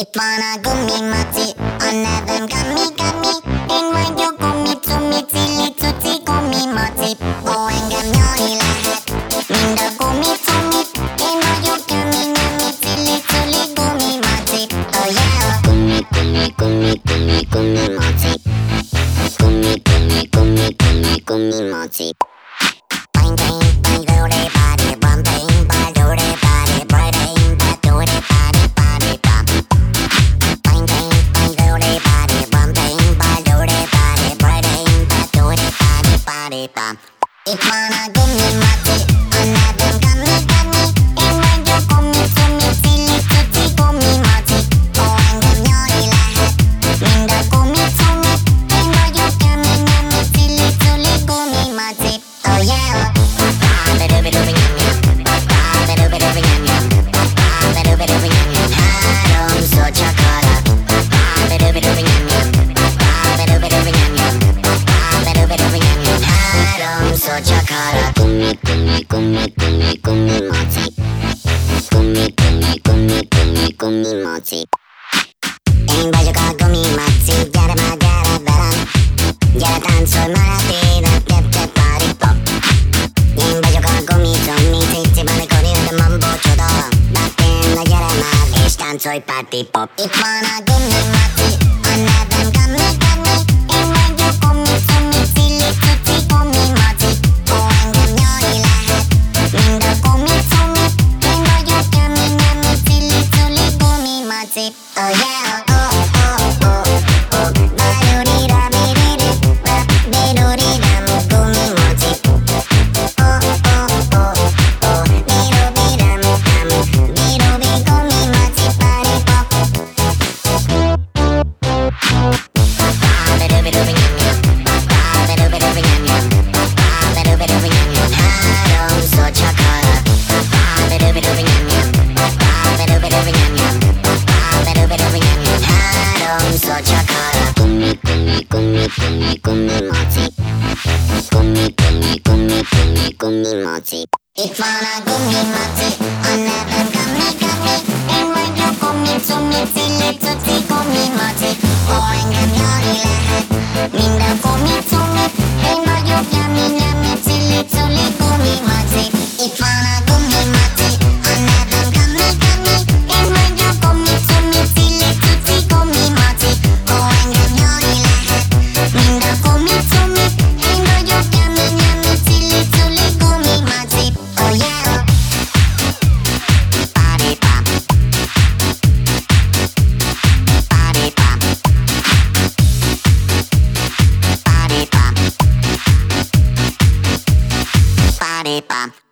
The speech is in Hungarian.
Itt van a gumimaci, a nevem Gami body, body, bum. Itt van a Háromszor csak arra Gumi, gumi, gumi, gumi, gumi, maci Gumi, gumi, gumi, gumi, gumi, maci Én vagyok a gumi, maci Gyere már, gyere velem Gyere táncolj már élet Tep, tep, party, pop Én vagyok a gumi, zomi Cici, balikoni, de mambo, csoda Bakken, gyere már És táncolj, party, pop. Itt van a gumi, maci A nevem Gami, Oh yeah, Itt van a gumi, maci A nevem Gami, Gami Én vagyok gumi, cumi, cili, cuci, gumi, maci Ó, engem nyalni lehet Mind a gumi, cumi Party pop Party pop